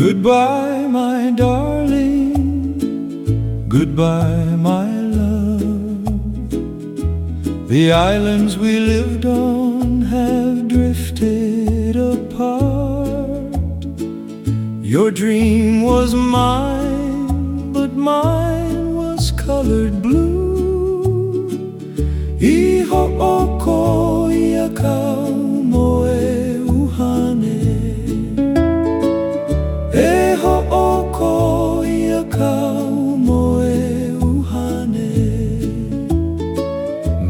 Goodbye, my darling. Goodbye, my love. The islands we lived on have drifted apart. Your dream was mine, but mine was colored blue.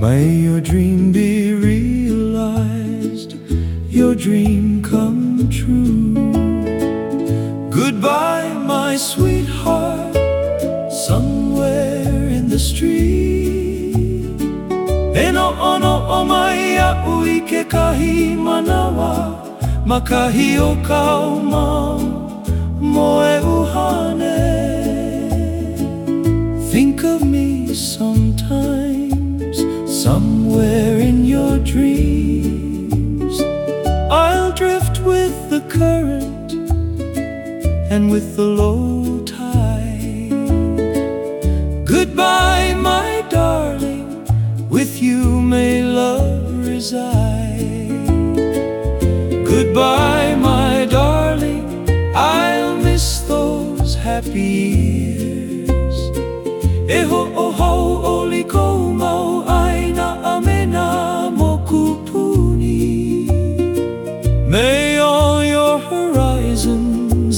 May your dream be realized, your dream come true. Goodbye, my sweetheart, somewhere in the street. Eno ono o mai a ke kahi manawa, makahi o kau somewhere in your dreams. I'll drift with the current and with the low tide. Goodbye,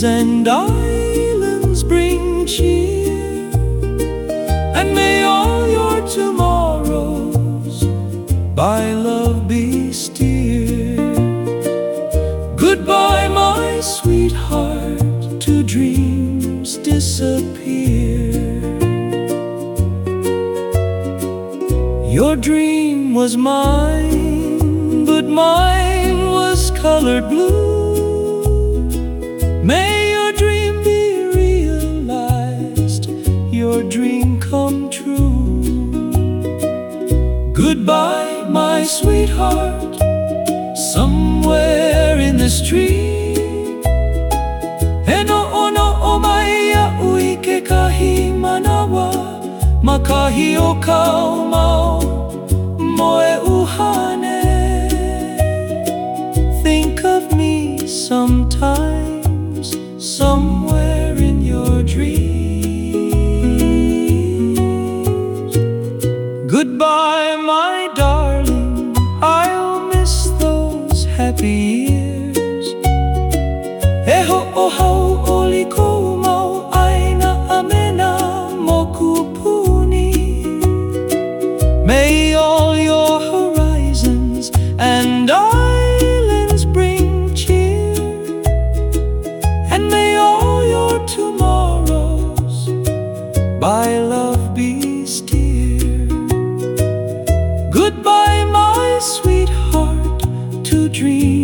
and islands bring cheer, and may all your tomorrows by love be steered. Goodbye, my sweetheart, to dreams disappear. Your dream was mine, but mine was colored blue. Goodbye, my sweetheart, somewhere in the street. Eno ono o mai a ui ke kahi manawa, makahi o kau mau, moe uhane. Think of me sometimes, Goodbye, my darling, I'll miss those happy years. Eh, Eho o Goodbye,